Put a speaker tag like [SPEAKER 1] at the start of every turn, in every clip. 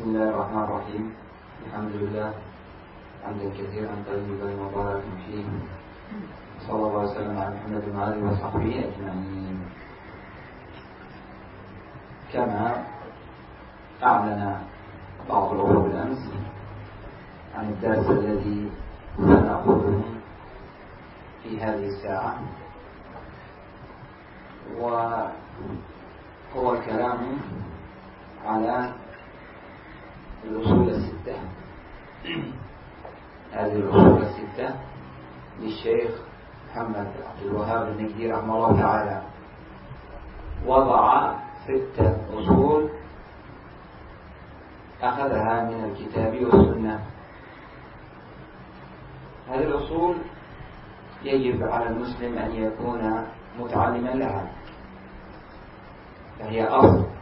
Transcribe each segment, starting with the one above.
[SPEAKER 1] بسم الله الرحمن الرحيم الحمد لله حمدا كثيرا طيبا مباركا فيه صلى الله وسلم على محمد اله وصحبه اجمعين كما اعلن بعض الأخوة بالامس عن الدرس الذي سنأخذه في هذه الساعة وهو الكلام على الأصول الستة. هذه الأصول الستة للشيخ محمد عبد الوهاب النجدي رحمه الله تعالى. وضع ستة أصول أخذها من الكتاب والسنة. هذه الأصول يجب على المسلم أن يكون متعلما لها. فهي أصل.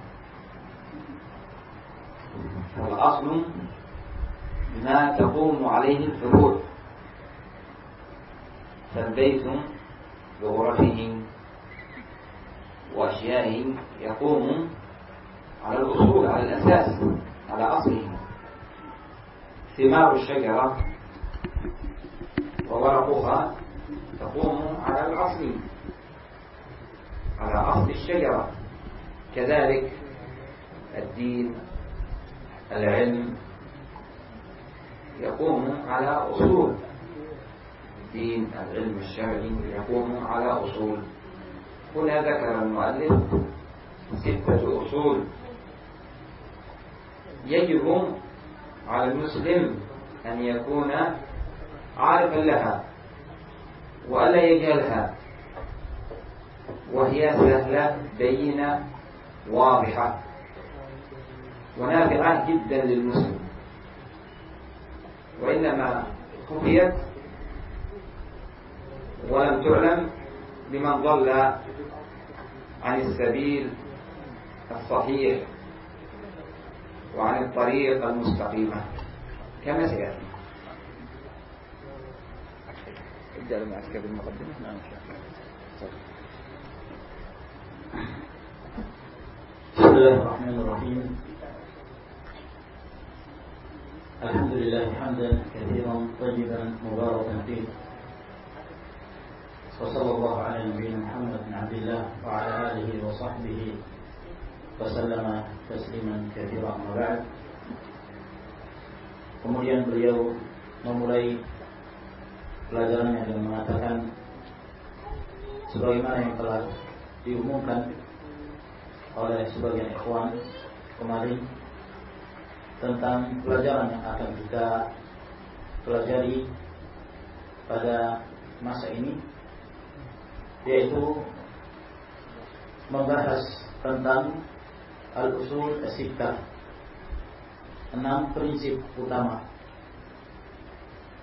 [SPEAKER 1] والأصل ما تقوم عليه الفروع فالبيت بغرفه وأشيائه يقوم على الأصول على الأساس على أصله. ثمار الشجرة وورقها تقوم على الأصل على أصل الشجرة. كذلك الدين العلم يقوم على أصول. الدين العلم الشرعي يقوم على أصول. هنا ذكر المؤلف ستة أصول يجب على المسلم أن يكون عارفا لها وألا يجهلها وهي سهلة بينة واضحة. ونافعة جدا للمسلم. وإنما خفيت ولم تعلم لمن ضل عن السبيل الصحيح وعن الطريق المستقيمة كما سيأتي. إبدأ المعسكر بالمقدمة نعم.
[SPEAKER 2] بسم الله الرحمن الرحيم. الحمد لله حمدا كثيرا طيبا مباركا فيه وصلى الله على نبينا محمد بن عبد الله وعلى اله وصحبه وسلم تسليما كثيرا اما بعد kemudian beliau memulai pelajarannya dengan mengatakan sebagaimana yang telah diumumkan oleh sebagian ikhwan kemarin tentang pelajaran yang akan kita pelajari pada masa ini yaitu membahas tentang al-usul as-sittah enam prinsip utama.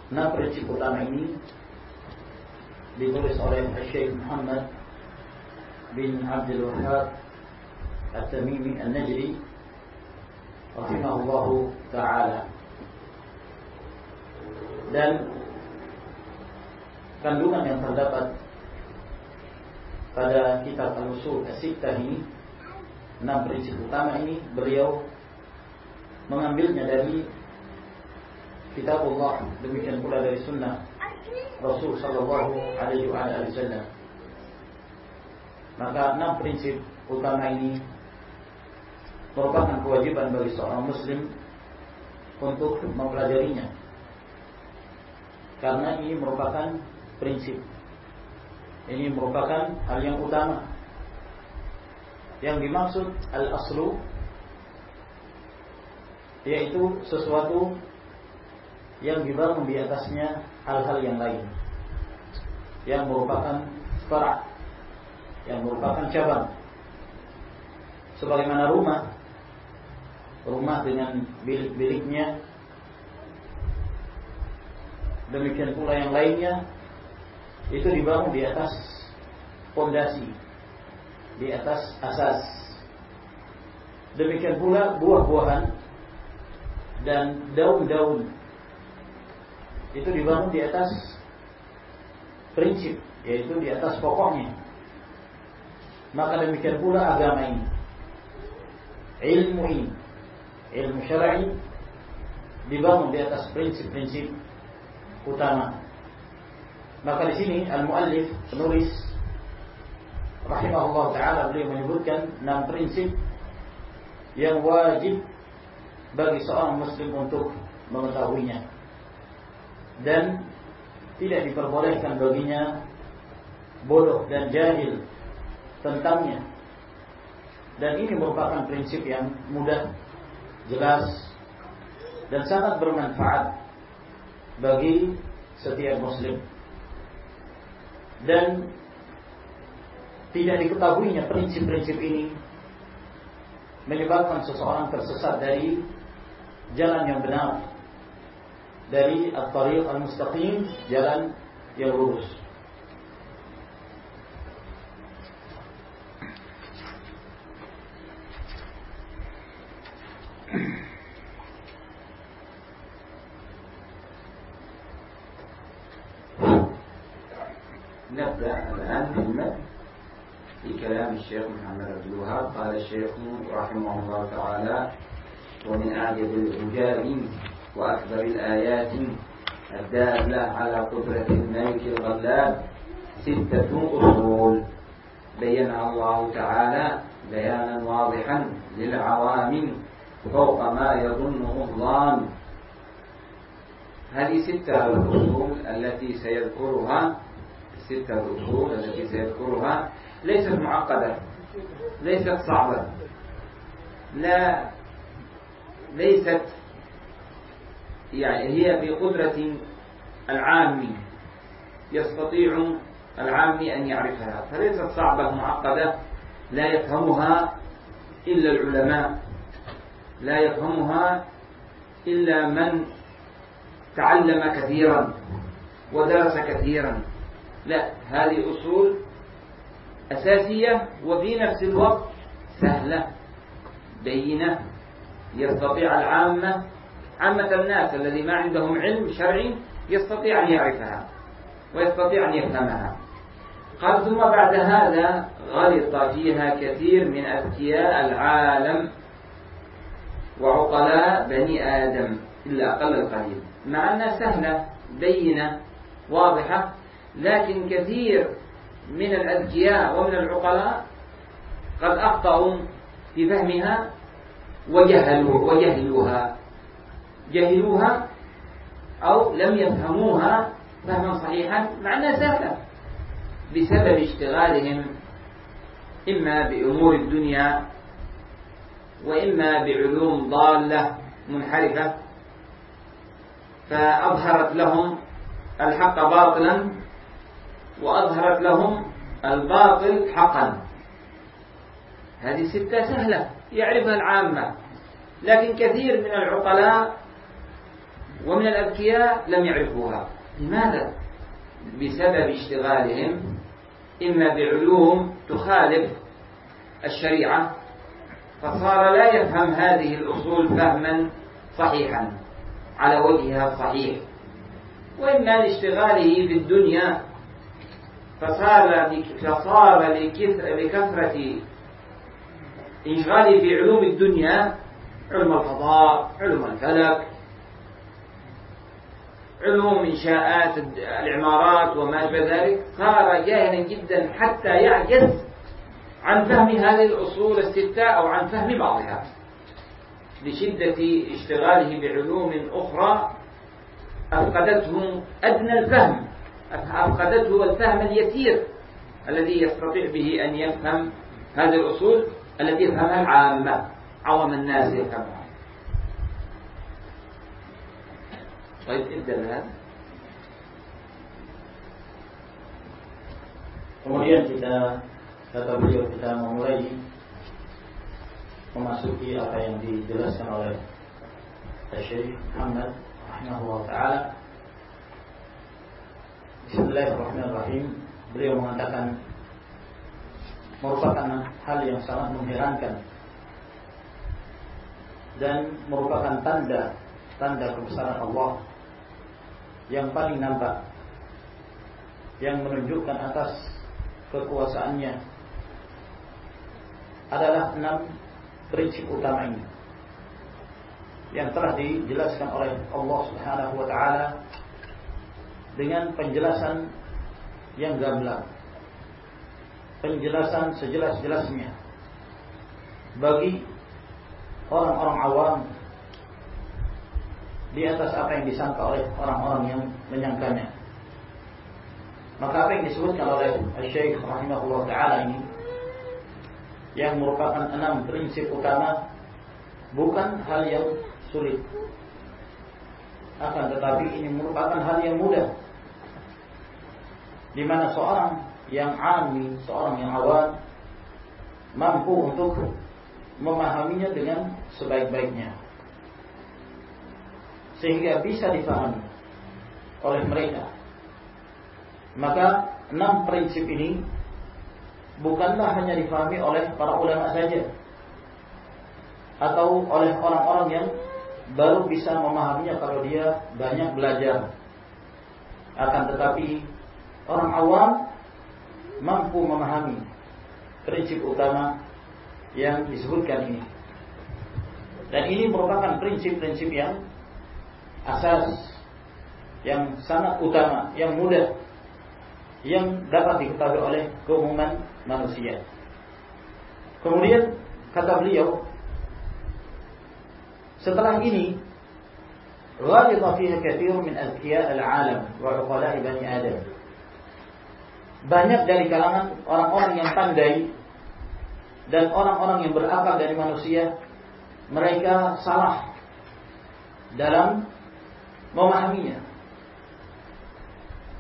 [SPEAKER 2] Enam prinsip utama ini ditulis oleh Syekh Muhammad bin Abdul Wahab At-Tamimi An-Najri rahimahullahu taala. Dan kandungan yang terdapat pada kitab Al-Usul As-Sittah ini enam prinsip utama ini beliau mengambilnya dari kitab Allah demikian pula dari sunnah Rasul sallallahu alaihi wasallam. Maka enam prinsip utama ini merupakan kewajiban bagi seorang muslim untuk mempelajarinya. Karena ini merupakan prinsip. Ini merupakan hal yang utama. Yang dimaksud al-aslu yaitu sesuatu yang dibangun di atasnya hal-hal yang lain yang merupakan fara' yang merupakan cabang sebagaimana rumah rumah dengan bilik-biliknya. Demikian pula yang lainnya itu dibangun di atas fondasi di atas asas. Demikian pula buah-buahan dan daun-daun itu dibangun di atas prinsip yaitu di atas pokoknya. Maka demikian pula agama ini ilmu ini ilmu syar'i dibangun di atas prinsip-prinsip utama. Maka di sini al-muallif penulis rahimahullah taala beliau menyebutkan enam prinsip yang wajib bagi seorang muslim untuk mengetahuinya dan tidak diperbolehkan baginya bodoh dan jahil tentangnya dan ini merupakan prinsip yang mudah jelas dan sangat bermanfaat bagi setiap muslim. Dan tidak diketahuinya prinsip-prinsip ini menyebabkan seseorang tersesat dari jalan yang benar dari at-tariq al-mustaqim jalan yang lurus
[SPEAKER 1] الشيخ محمد عبد الوهاب. قال الشيخ رحمه الله تعالى ومن أعجب العجاب وأكبر الآيات الدالة على قدرة الملك الغلاب ستة أصول. بينها الله تعالى بيانا واضحا للعوام فوق ما يظنه الظان. هذه ستة الأصول التي سيذكرها الستة الأصول التي سيذكرها ليست معقدة ليست صعبة. لا ليست يعني هي بقدرة العام يستطيع العام أن يعرفها. فليست صعبة معقدة لا يفهمها إلا العلماء لا يفهمها إلا من تعلم كثيرا ودرس كثيرا. لا هذه أصول أساسية وفي نفس الوقت سهلة بينة يستطيع العامة عامة الناس الذي ما عندهم علم شرعي يستطيع أن يعرفها ويستطيع أن يفهمها. قال ثم بعد هذا غلط فيها كثير من أذكياء العالم وعقلاء بني آدم إلا أقل القليل. مع أنها سهلة بينة واضحة لكن كثير من الأذكياء ومن العقلاء قد أخطأوا في فهمها وجهلوا وجهلوها. جهلوها أو لم يفهموها فهما صحيحا مع أنها سهلة بسبب اشتغالهم إما بأمور الدنيا وإما بعلوم ضالة منحرفة. فأظهرت لهم الحق باطلا وأظهرت لهم الباطل حقا. هذه ستة سهلة يعرفها العامة. لكن كثير من العقلاء ومن الأذكياء لم يعرفوها. لماذا؟ بسبب اشتغالهم. إما بعلوم تخالف الشريعة. فصار لا يفهم هذه الأصول فهما صحيحا على وجهها الصحيح وإما لاشتغاله في الدنيا فصار فصار لكثرة انشغاله في علوم الدنيا علم الفضاء علم الفلك علوم إنشاءات العمارات وما أشبه ذلك صار جاهلا جدا حتى يعجز عن فهم هذه الأصول الستة أو عن فهم بعضها. لشدة اشتغاله بعلوم أخرى أفقدته أدنى الفهم. أفقدته الفهم اليسير الذي يستطيع به أن يفهم هذه الأصول التي يفهمها العامة عوام الناس يفهمها طيب ابدأ الآن
[SPEAKER 2] Kemudian kita kata beliau kita memulai memasuki apa yang dijelaskan oleh Syekh Muhammad rahimahullah taala. Bismillahirrahmanirrahim. Beliau mengatakan merupakan hal yang sangat mengherankan dan merupakan tanda tanda kebesaran Allah yang paling nampak yang menunjukkan atas kekuasaannya adalah enam prinsip utama ini. yang telah dijelaskan oleh Allah Subhanahu wa taala dengan penjelasan yang gamblang. Penjelasan sejelas-jelasnya bagi orang-orang awam di atas apa yang disangka oleh orang-orang yang menyangkanya. Maka apa yang disebutkan oleh Syekh rahimahullah taala ini yang merupakan enam prinsip utama bukan hal yang sulit. Akan tetapi ini merupakan hal yang mudah. Di mana seorang yang ami, seorang yang awam mampu untuk memahaminya dengan sebaik-baiknya. Sehingga bisa dipahami oleh mereka. Maka enam prinsip ini bukanlah hanya difahami oleh para ulama saja atau oleh orang-orang yang baru bisa memahaminya kalau dia banyak belajar. Akan tetapi orang awam mampu memahami prinsip utama yang disebutkan ini. Dan ini merupakan prinsip-prinsip yang asas yang sangat utama, yang mudah yang dapat diketahui oleh keumuman manusia. Kemudian kata beliau setelah ini غالط فيها كثير من أذكياء العالم وعقلاء بني آدم banyak dari kalangan orang-orang yang pandai dan orang-orang yang berakal dari manusia mereka salah dalam memahaminya.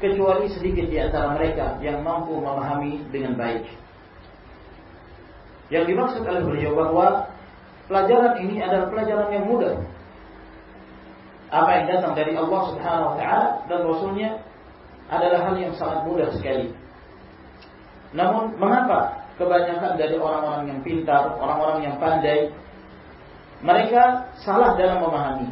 [SPEAKER 2] Kecuali sedikit di antara mereka yang mampu memahami dengan baik. Yang dimaksud oleh beliau bahwa pelajaran ini adalah pelajaran yang mudah. Apa yang datang dari Allah Subhanahu wa taala dan rasulnya adalah hal yang sangat mudah sekali namun mengapa kebanyakan dari orang-orang yang pintar, orang-orang yang pandai, mereka salah dalam memahami.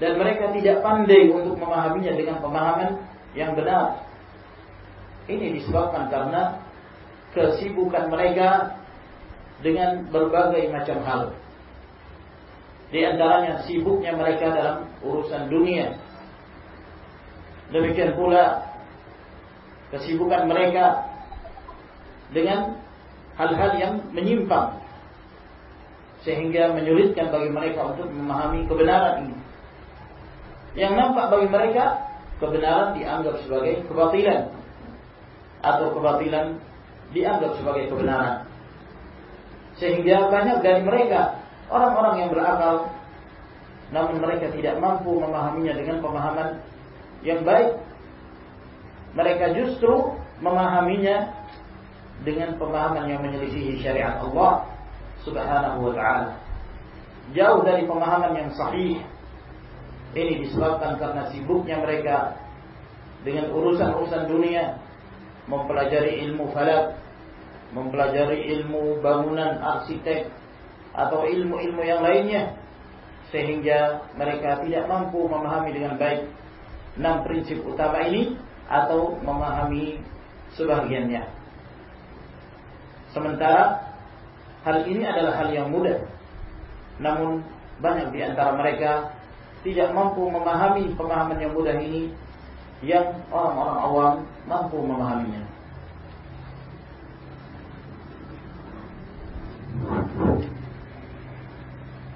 [SPEAKER 2] Dan mereka tidak pandai untuk memahaminya dengan pemahaman yang benar. Ini disebabkan karena kesibukan mereka dengan berbagai macam hal. Di antaranya sibuknya mereka dalam urusan dunia. Demikian pula kesibukan mereka dengan hal-hal yang menyimpang sehingga menyulitkan bagi mereka untuk memahami kebenaran ini. Yang nampak bagi mereka kebenaran dianggap sebagai kebatilan atau kebatilan dianggap sebagai kebenaran. Sehingga banyak dari mereka orang-orang yang berakal namun mereka tidak mampu memahaminya dengan pemahaman yang baik. Mereka justru memahaminya dengan pemahaman yang menyelisihi syariat Allah Subhanahu wa taala. Jauh dari pemahaman yang sahih. Ini disebabkan karena sibuknya mereka dengan urusan-urusan dunia, mempelajari ilmu falak, mempelajari ilmu bangunan arsitek atau ilmu-ilmu yang lainnya sehingga mereka tidak mampu memahami dengan baik enam prinsip utama ini atau memahami sebagiannya. Sementara hal ini adalah hal yang mudah. Namun banyak di antara mereka tidak mampu memahami pemahaman yang mudah ini yang orang-orang awam mampu memahaminya.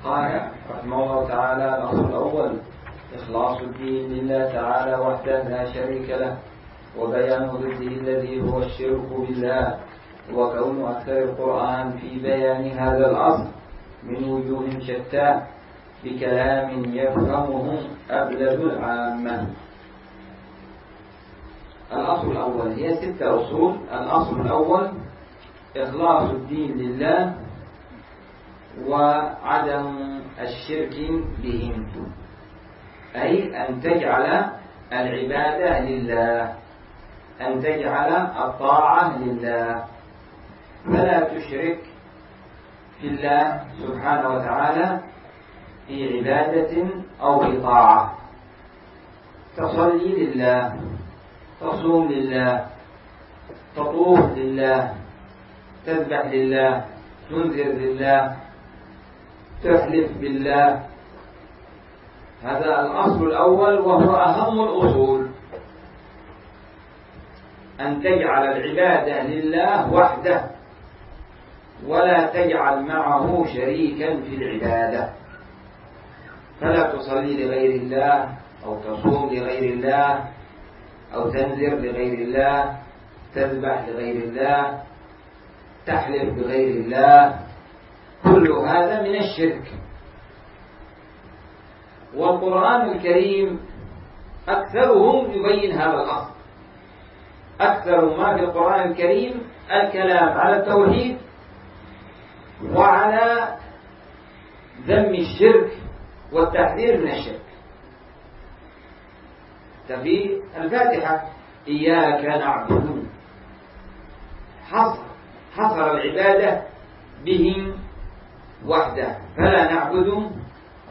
[SPEAKER 1] قال رحمه الله تعالى الأصل الأول إخلاص الدين لله تعالى وحده لا شريك له وبيان ضده الذي هو الشرك بالله وكون أكثر القرآن في بيان هذا الأصل من وجوه شتى بكلام يفهمه أبلد العامة. الأصل الأول هي ستة أصول. الأصل الأول إخلاص الدين لله وعدم الشرك بهم. أي أن تجعل العبادة لله. أن تجعل الطاعة لله. فلا تشرك في الله سبحانه وتعالى في عبادة أو في طاعة تصلي لله تصوم لله تطوف لله تذبح لله تنذر لله تحلف بالله هذا الأصل الأول وهو أهم الأصول. أن تجعل العبادة لله وحده ولا تجعل معه شريكا في العبادة. فلا تصلي لغير الله أو تصوم لغير الله أو تنذر لغير الله تذبح لغير الله تحلف بغير الله. كل هذا من الشرك. والقرآن الكريم أكثرهم يبين هذا الأصل. أكثر ما في القرآن الكريم الكلام على التوحيد وعلى ذم الشرك والتحذير من الشرك. في الفاتحة. إياك نعبد. حصر حصر العبادة بهم وحده. فلا نعبد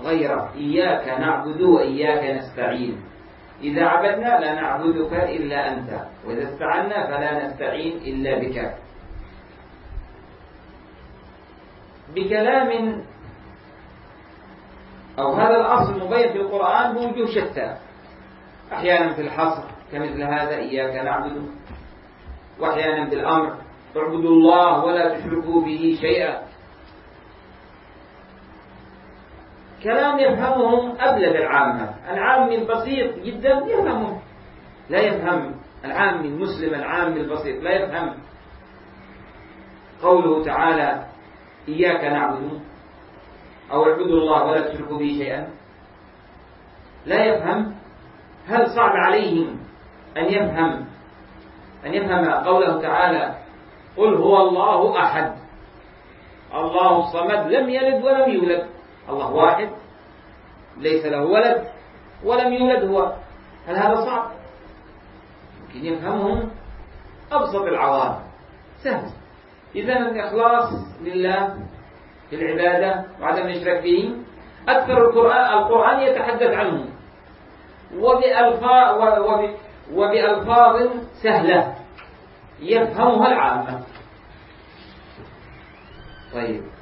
[SPEAKER 1] غيره إياك نعبد وإياك نستعين. إذا عبدنا لا نعبدك إلا أنت وإذا استعنا فلا نستعين إلا بك. بكلام أو هذا الأصل المبين في القرآن بوجوه شتى. أحيانا في الحصر كمثل هذا إياك نعبد. وأحيانا بالأمر اعبدوا الله ولا تشركوا به شيئا. كلام يفهمهم أبلغ العامة العامي البسيط جدا يفهمه لا يفهم العامي المسلم العامي البسيط لا يفهم. قوله تعالى إياك نعبد أو اعبدوا الله ولا تشركوا به شيئا. لا يفهم. هل صعب عليهم أن يفهم؟ أن يفهم قوله تعالى قل هو الله أحد. الله الصمد لم يلد ولم يولد. الله واحد ليس له ولد ولم يولد هو هل هذا صعب؟ يمكن يفهمهم أبسط العوام. سهل. إذا الإخلاص لله في العبادة وعدم الإشراك به. أكثر القرآن القرآن يتحدث عنه. وبألفاظ وبألفاظ سهلة يفهمها العامة. طيب.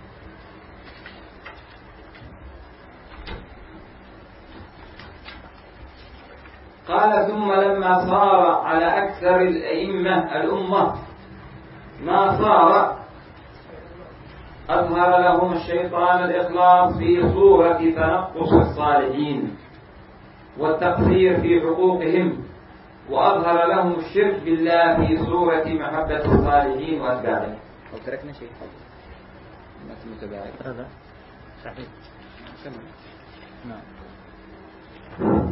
[SPEAKER 1] قال ثم لما صار على أكثر الأئمة الأمة ما صار؟ أظهر لهم الشيطان الإخلاص في صورة تنقص الصالحين والتقصير في حقوقهم وأظهر لهم الشرك بالله في صورة محبة الصالحين وأتباعهم.
[SPEAKER 3] تركنا شيء.
[SPEAKER 2] هذا صحيح. نعم.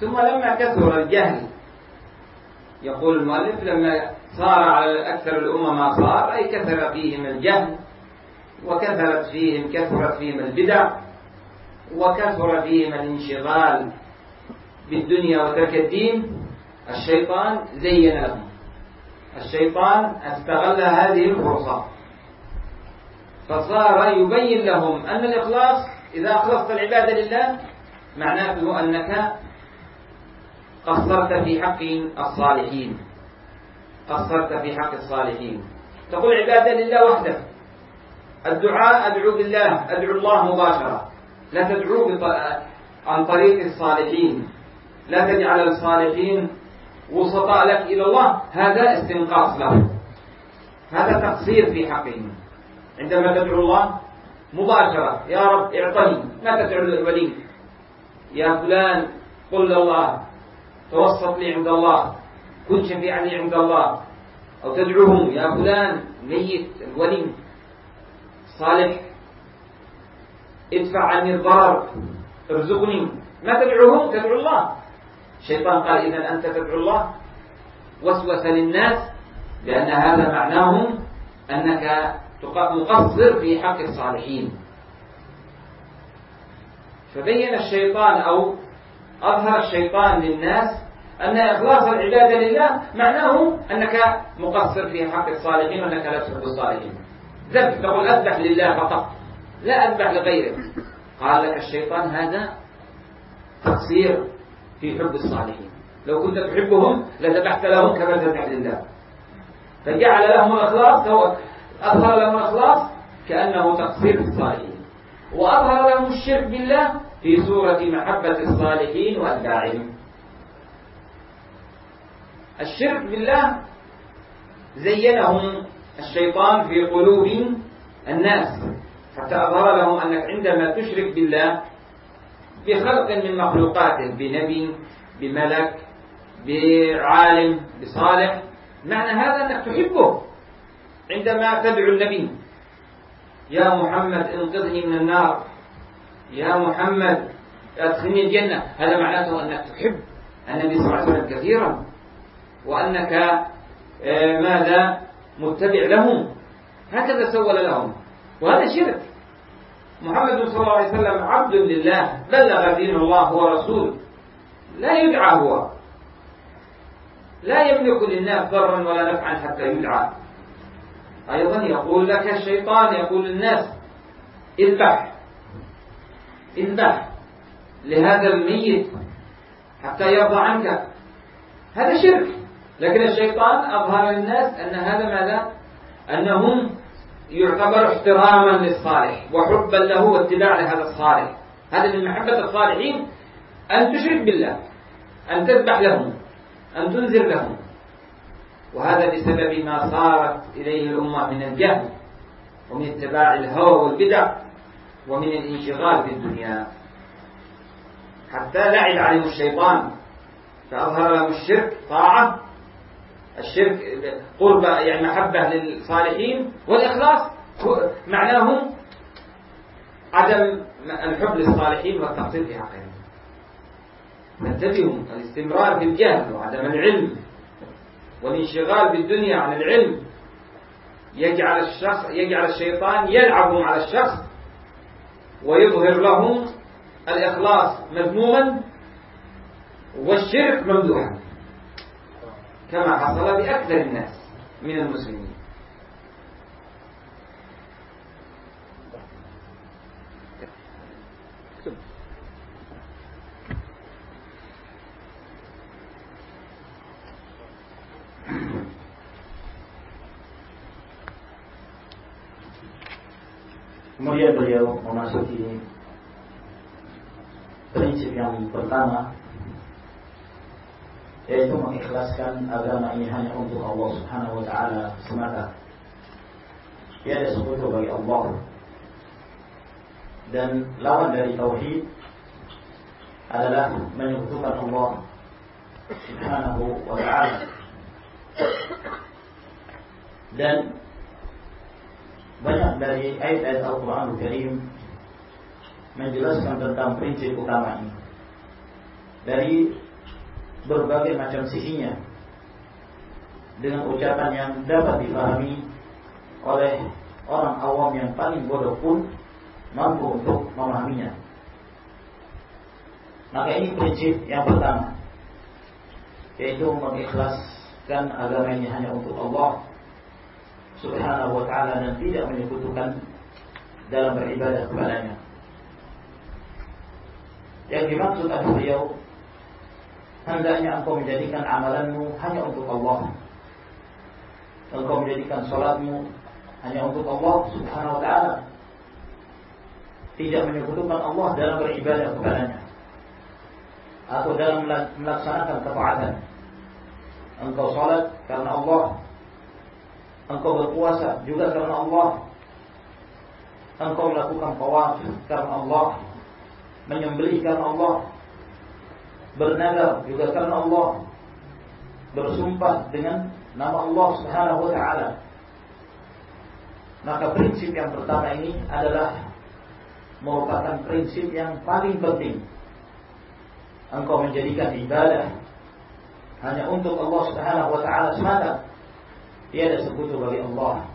[SPEAKER 1] ثم لما كثر الجهل. يقول المؤلف لما صار على أكثر الأمة ما صار أي كثر فيهم الجهل وكثرت فيهم كثرت فيهم البدع وكثر فيهم الانشغال بالدنيا وترك الدين الشيطان زين لهم. الشيطان استغل هذه الفرصة. فصار يبين لهم أن الإخلاص إذا أخلصت العبادة لله معناته أنك قصرت في حق الصالحين. قصرت في حق الصالحين. تقول عبادة لله وحده. الدعاء أدعو بالله أدعو الله مباشرة. لا تدعو عن طريق الصالحين. لا تجعل الصالحين وسطاء لك إلى الله. هذا استنقاص له. هذا تقصير في حقهم. عندما تدعو الله مباشرة يا رب اعطني. ما تدعو الولي. يا فلان قل الله توسط لي عند الله. كن شفيعا لي عند الله. أو تدعوهم يا فلان ميت الولي صالح. ادفع عني الضرر ارزقني. ما تدعوهم؟ تدعو الله. الشيطان قال إذا أنت تدعو الله. وسوس للناس لأن هذا معناه أنك مقصر في حق الصالحين. فبين الشيطان أو أظهر الشيطان للناس أن إخلاص العبادة لله معناه أنك مقصر في حق الصالحين وأنك لا تحب الصالحين. ذبح تقول أذبح لله فقط. لا أذبح لغيره قال لك الشيطان هذا تقصير في حب الصالحين. لو كنت تحبهم لذبحت لهم كما تذبح لله. فجعل لهم الإخلاص أظهر لهم الإخلاص كأنه تقصير في الصالحين. وأظهر لهم الشرك بالله في سورة محبة الصالحين وأتباعهم الشرك بالله زينهم الشيطان في قلوب الناس حتى أظهر لهم أنك عندما تشرك بالله بخلق من مخلوقاته بنبي بملك بعالم بصالح معنى هذا أنك تحبه عندما تدعو النبي. يا محمد انقذني من النار. يا محمد أدخلني الجنة. هذا معناته أنك تحب النبي صلى الله عليه وسلم كثيرا وأنك آه، ماذا؟ متبع لهم. هكذا سول لهم. وهذا شرك. محمد صلى الله عليه وسلم عبد لله بلغ دين الله هو رسول لا يدعى هو. لا يملك للناس ضرا ولا نفعا حتى يدعى. أيضا يقول لك الشيطان يقول للناس اذبح. اذبح لهذا الميت حتى يرضى عنك. هذا شرك. لكن الشيطان أظهر للناس أن هذا ماذا؟ أنهم يعتبر احتراما للصالح وحبا له واتباع لهذا الصالح. هذا من محبة الصالحين أن تشرك بالله أن تذبح لهم أن تنذر لهم. وهذا بسبب ما صارت إليه الأمة من الجهل ومن اتباع الهوى والبدع. ومن الانشغال في الدنيا. حتى لعب عليهم الشيطان فأظهر لهم الشرك طاعة. الشرك قرب يعني محبة للصالحين والإخلاص معناه عدم الحب للصالحين والتقصير في حقهم. ننتبهوا الاستمرار في الجهل وعدم العلم والانشغال بالدنيا عن العلم. يجعل الشخص يجعل الشيطان يلعب على الشخص ويظهر له الإخلاص مذموما والشرك ممدوحا. كما حصل بأكثر الناس من المسلمين.
[SPEAKER 2] Kemudian beliau memasuki yang pertama yaitu mengikhlaskan agama ini hanya untuk Allah Subhanahu wa taala semata. Tiada sekutu bagi Allah. Dan lawan dari tauhid adalah menyekutukan Allah Subhanahu wa taala. Dan banyak dari ayat-ayat Al-Quran Karim menjelaskan tentang prinsip utama ini dari berbagai macam sisinya dengan ucapan yang dapat dipahami oleh orang awam yang paling bodoh pun mampu untuk memahaminya. Maka ini prinsip yang pertama yaitu mengikhlaskan agama ini hanya untuk Allah subhanahu wa ta'ala dan tidak menyekutukan dalam beribadah kepadanya. Yang dimaksud adalah beliau hendaknya engkau menjadikan amalanmu hanya untuk Allah. Engkau menjadikan sholatmu hanya untuk Allah subhanahu wa ta'ala. Tidak menyekutukan Allah dalam beribadah kepadanya. Atau dalam melaksanakan ketaatan. Engkau sholat karena Allah Engkau berpuasa juga karena Allah. Engkau melakukan tawaf karena Allah. Menyembelih karena Allah. Bernadar juga karena Allah. Bersumpah dengan nama Allah Subhanahu wa taala. Maka prinsip yang pertama ini adalah merupakan prinsip yang paling penting. Engkau menjadikan ibadah hanya untuk Allah Subhanahu wa taala semata Tiada sekutu bagi Allah.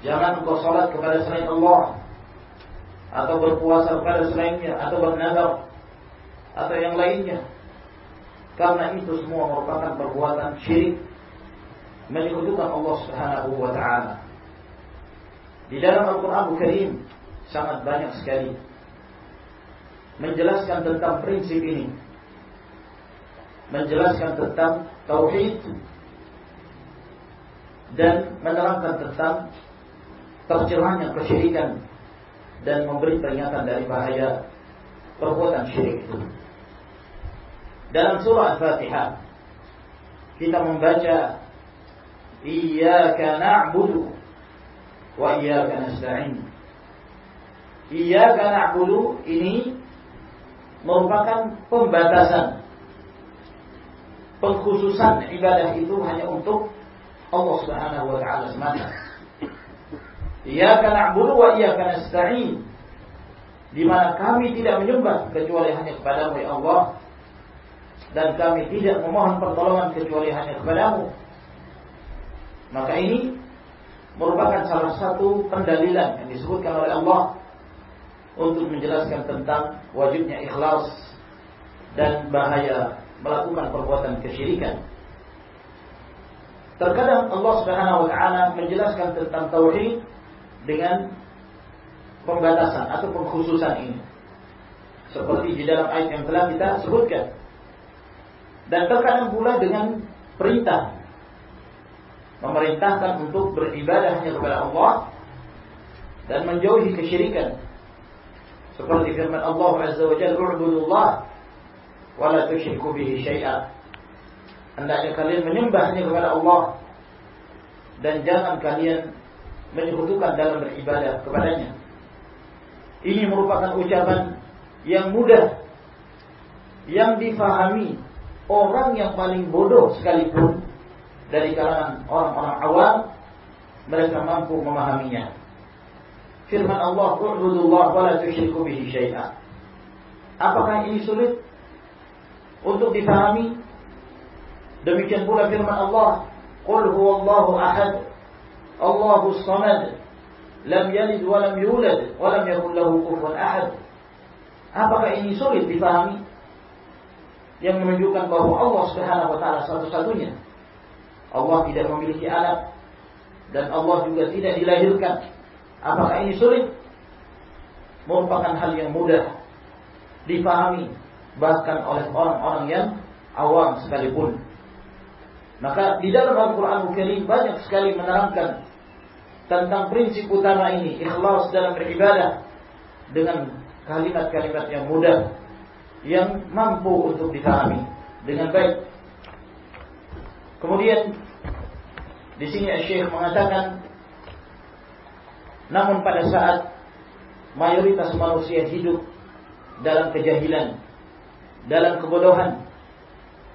[SPEAKER 2] Jangan engkau salat kepada selain Allah atau berpuasa kepada selainnya atau bernazar atau yang lainnya. Karena itu semua merupakan perbuatan syirik menyekutukan Allah Subhanahu wa taala. Di dalam Al-Qur'an Karim sangat banyak sekali menjelaskan tentang prinsip ini. Menjelaskan tentang tauhid dan menerangkan tentang tercerahnya kesyirikan dan memberi peringatan dari bahaya perbuatan syirik itu. Dalam surah Al-Fatihah kita membaca Iyyaka na'budu wa iyyaka nasta'in. Iyyaka na'budu ini merupakan pembatasan pengkhususan ibadah itu hanya untuk Allah Subhanahu wa taala semata. Iyyaka na'budu wa iyyaka nasta'in. Di mana kami tidak menyembah kecuali hanya kepadamu ya Allah dan kami tidak memohon pertolongan kecuali hanya kepadamu. Maka ini merupakan salah satu pendalilan yang disebutkan oleh Allah untuk menjelaskan tentang wajibnya ikhlas dan bahaya melakukan perbuatan kesyirikan. Terkadang Allah Subhanahu wa taala menjelaskan tentang tauhid dengan pembatasan atau pengkhususan ini. Seperti di dalam ayat yang telah kita sebutkan. Dan terkadang pula dengan perintah. Memerintahkan untuk beribadah hanya kepada Allah dan menjauhi kesyirikan. Seperti firman Allah Azza wa Jalla, "U'budullah wa la tusyriku bihi syai'a." Hendaknya kalian menyembah hanya kepada Allah dan jangan kalian menyekutukan dalam beribadah kepadanya. Ini merupakan ucapan yang mudah yang difahami orang yang paling bodoh sekalipun dari kalangan orang-orang awam mereka mampu memahaminya. Firman Allah, "U'budullah wa la tusyriku bihi syai'a." Apakah ini sulit untuk difahami? Demikian pula firman Allah, "Qul huwallahu ahad, Allahus samad, lam yalid wa lam yulad wa lam yakul lahu kufuwan ahad." Apakah ini sulit difahami? Yang menunjukkan bahwa Allah Subhanahu wa taala satu-satunya. Allah tidak memiliki anak dan Allah juga tidak dilahirkan. Apakah ini sulit? Merupakan hal yang mudah dipahami bahkan oleh orang-orang yang awam sekalipun. Maka di dalam Al-Quran Karim banyak sekali menerangkan tentang prinsip utama ini, ikhlas dalam beribadah dengan kalimat-kalimat yang mudah yang mampu untuk dipahami dengan baik. Kemudian di sini Syekh mengatakan namun pada saat mayoritas manusia hidup dalam kejahilan, dalam kebodohan,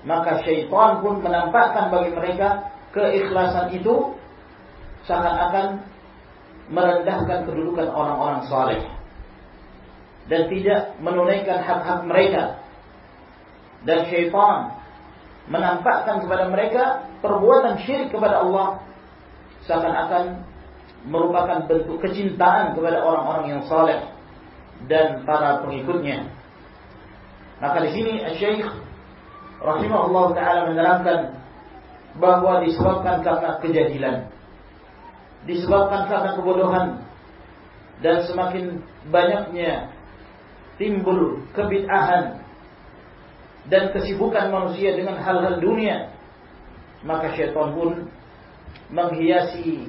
[SPEAKER 2] maka syaitan pun menampakkan bagi mereka keikhlasan itu seakan-akan merendahkan kedudukan orang-orang saleh dan tidak menunaikan hak-hak mereka. Dan syaitan menampakkan kepada mereka perbuatan syirik kepada Allah seakan-akan merupakan bentuk kecintaan kepada orang-orang yang saleh dan para pengikutnya. Maka di sini Syekh rahimahullah taala menerangkan bahwa disebabkan karena kejahilan, disebabkan karena kebodohan dan semakin banyaknya timbul kebid'ahan dan kesibukan manusia dengan hal-hal dunia, maka syaitan pun menghiasi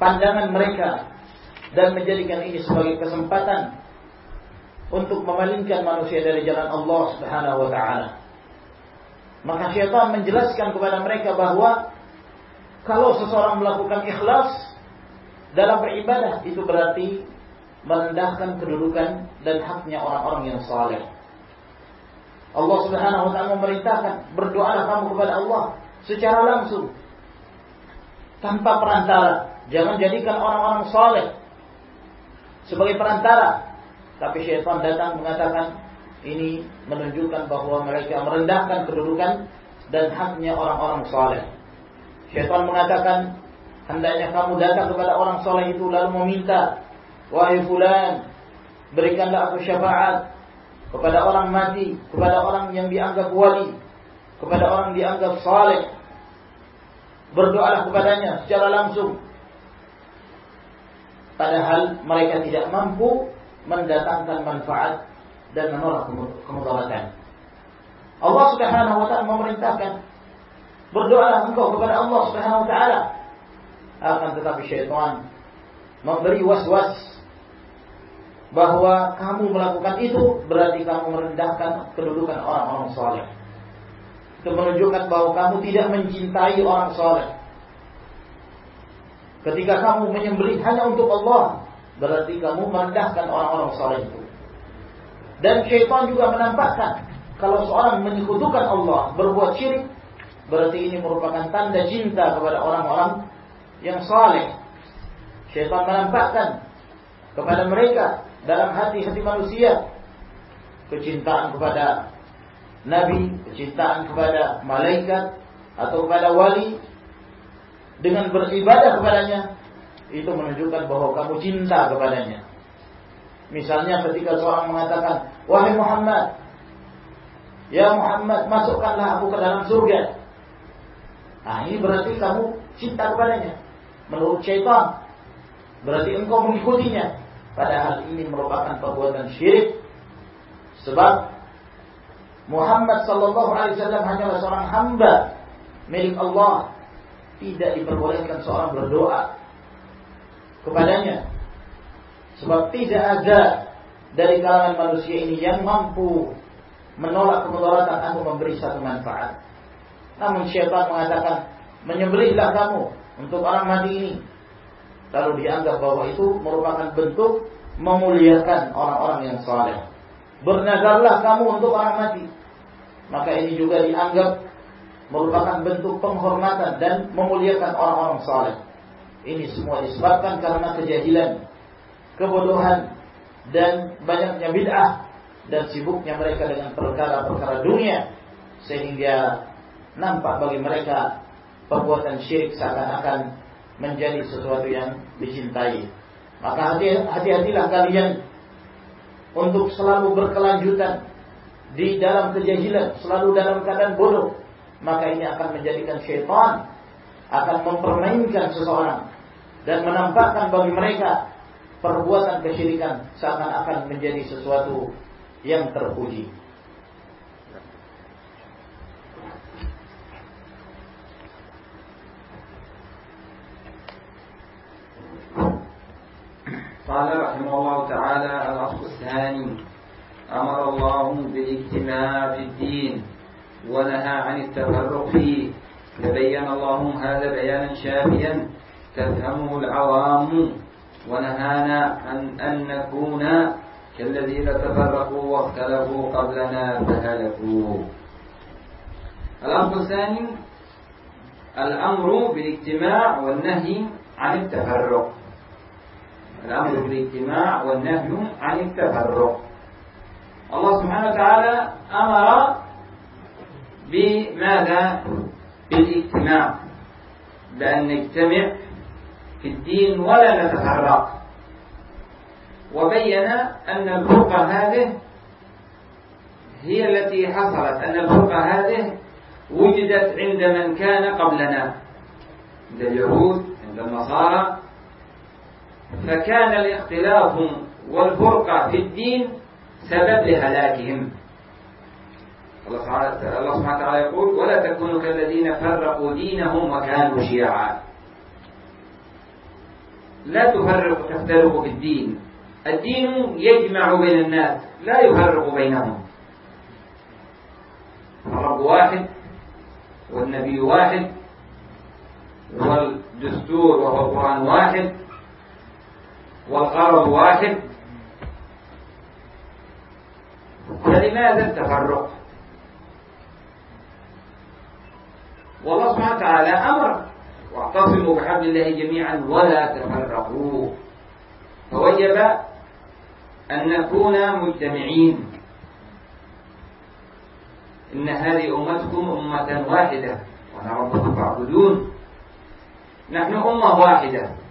[SPEAKER 2] pandangan mereka dan menjadikan ini sebagai kesempatan untuk memalingkan manusia dari jalan Allah Subhanahu wa taala. Maka syaitan menjelaskan kepada mereka bahwa kalau seseorang melakukan ikhlas dalam beribadah itu berarti merendahkan kedudukan dan haknya orang-orang yang saleh. Allah Subhanahu wa taala memerintahkan berdoalah kamu kepada Allah secara langsung tanpa perantara. Jangan jadikan orang-orang saleh sebagai perantara. Tapi syaitan datang mengatakan ini menunjukkan bahwa mereka merendahkan kedudukan dan haknya orang-orang saleh. Syaitan mengatakan hendaknya kamu datang kepada orang saleh itu lalu meminta Wahai fulan, berikanlah aku syafaat kepada orang mati, kepada orang yang dianggap wali, kepada orang dianggap saleh. Berdoalah kepadanya secara langsung. Padahal mereka tidak mampu mendatangkan manfaat dan menolak kemudaratan. Allah Subhanahu wa taala memerintahkan berdoalah engkau kepada Allah Subhanahu wa taala. Akan tetapi syaitan memberi was-was bahwa kamu melakukan itu berarti kamu merendahkan kedudukan orang-orang soleh. Itu menunjukkan bahwa kamu tidak mencintai orang soleh. Ketika kamu menyembelih hanya untuk Allah, berarti kamu merendahkan orang-orang soleh itu. Dan syaitan juga menampakkan kalau seorang menyekutukan Allah, berbuat syirik, berarti ini merupakan tanda cinta kepada orang-orang yang saleh. Syaitan menampakkan kepada mereka dalam hati-hati manusia kecintaan kepada nabi, kecintaan kepada malaikat atau kepada wali dengan beribadah kepadanya itu menunjukkan bahwa kamu cinta kepadanya. Misalnya ketika seorang mengatakan, "Wahai Muhammad, ya Muhammad, masukkanlah aku ke dalam surga." Nah, ini berarti kamu cinta kepadanya. Menurut syaitan, berarti engkau mengikutinya. Padahal ini merupakan perbuatan syirik. Sebab Muhammad sallallahu alaihi wasallam hanyalah seorang hamba milik Allah. Tidak diperbolehkan seorang berdoa kepadanya Sebab tidak ada dari kalangan manusia ini yang mampu menolak kemudaratan atau memberi satu manfaat. Namun syaitan mengatakan, menyembelihlah kamu untuk orang mati ini. Lalu dianggap bahwa itu merupakan bentuk memuliakan orang-orang yang saleh. Bernazarlah kamu untuk orang mati. Maka ini juga dianggap merupakan bentuk penghormatan dan memuliakan orang-orang saleh. Ini semua disebabkan karena kejahilan kebodohan dan banyaknya bid'ah dan sibuknya mereka dengan perkara-perkara dunia sehingga nampak bagi mereka perbuatan syirik seakan-akan menjadi sesuatu yang dicintai. Maka hati-hatilah kalian untuk selalu berkelanjutan di dalam kejahilan, selalu dalam keadaan bodoh. Maka ini akan menjadikan syaitan akan mempermainkan seseorang dan menampakkan bagi mereka perbuatan kesyirikan seakan-akan menjadi sesuatu yang terpuji.
[SPEAKER 1] قال رحمه الله تعالى الأصل الثاني أمر الله بالاجتماع في الدين ونهى عن التفرق فيه تبين اللهم هذا بيانا شافيا تفهمه العوام ونهانا عن أن نكون كالذين تفرقوا واختلفوا قبلنا فهلكوا. الأمر الثاني الأمر بالاجتماع والنهي عن التفرق. الأمر بالاجتماع والنهي عن التفرق. الله سبحانه وتعالى أمر بماذا؟ بالاجتماع. بأن نجتمع في الدين ولا نتفرق. وبين أن الفرقة هذه هي التي حصلت أن الفرقة هذه وجدت عند من كان قبلنا عند اليهود عند النصارى فكان الاختلاف والفرقة في الدين سبب لهلاكهم. الله سبحانه وتعالى يقول ولا تكونوا كالذين فرقوا دينهم وكانوا شيعا. لا تفرق تفترق في الدين. الدين يجمع بين الناس لا يفرق بينهم. الرب واحد والنبي واحد والدستور وهو القرآن واحد. والغرض واحد فلماذا التفرق؟ والله سبحانه وتعالى أمر واعتصموا بحبل الله جميعا ولا تفرقوا. فوجب أن نكون مجتمعين. إن هذه أمتكم أمة واحدة وأنا ربكم فاعبدون نحن أمة واحدة.